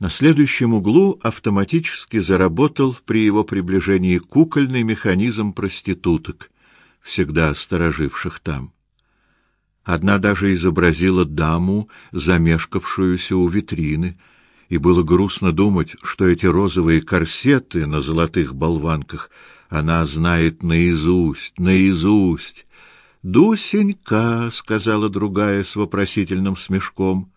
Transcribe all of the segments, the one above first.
На следующем углу автоматически заработал при его приближении кукольный механизм проституток, всегда стороживших там. Одна даже изобразила даму, замешкавшуюся у витрины, и было грустно думать, что эти розовые корсеты на золотых болванках она знает наизусть, наизусть. «Дусенька», — сказала другая с вопросительным смешком.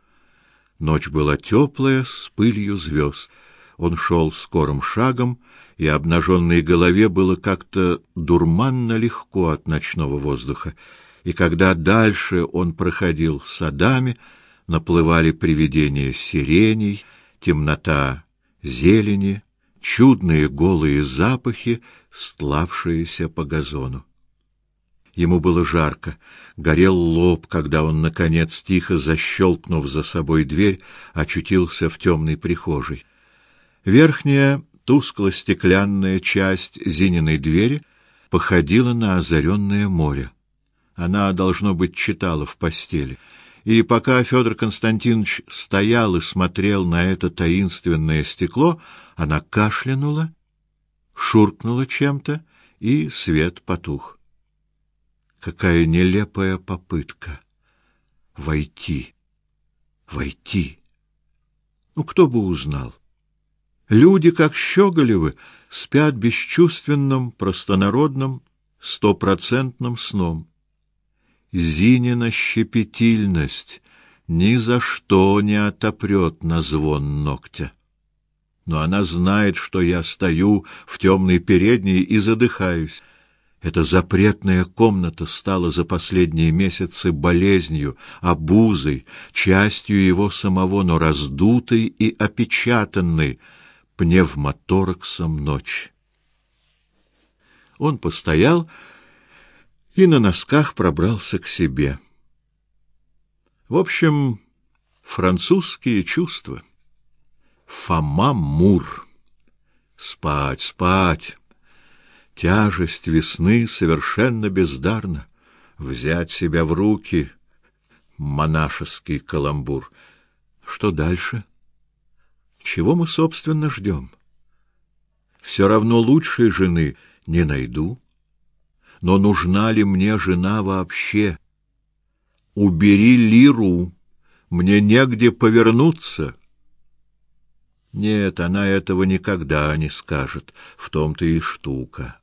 Ночь была теплая, с пылью звезд. Он шел скорым шагом, и обнаженной голове было как-то дурманно легко от ночного воздуха. И когда дальше он проходил садами, наплывали привидения сиреней, темнота зелени, чудные голые запахи, стлавшиеся по газону. Ему было жарко, горел лоб, когда он наконец тихо защелкнув за собой дверь, очутился в темной прихожей. Верхняя тускло-стеклянная часть Зининой двери походила на озаренное море. Она должно быть читала в постели. И пока Федор Константинович стоял и смотрел на это таинственное стекло, она кашлянула, шуркнула чем-то, и свет потух. Какая нелепая попытка войти, войти. Ну кто бы узнал? Люди, как Щеголевы, спят бесчувственным, простонародным, стопроцентным сном. Зинина щепетильность ни за что не отопрет на звон ногтя. Но она знает, что я стою в темной передней и задыхаюсь. Эта запретная комната стала за последние месяцы болезнью, обузой, частью его самого, но раздутой и опечатанной пневмотораксом ночь. Он постоял и на носках пробрался к себе. В общем, французские чувства. Фома Мур. Спать, спать. Тяжесть весны совершенно бездарна. Взять себя в руки — монашеский каламбур. Что дальше? Чего мы, собственно, ждем? Все равно лучшей жены не найду. Но нужна ли мне жена вообще? Убери лиру, мне негде повернуться. Нет, она этого никогда не скажет, в том-то и штука.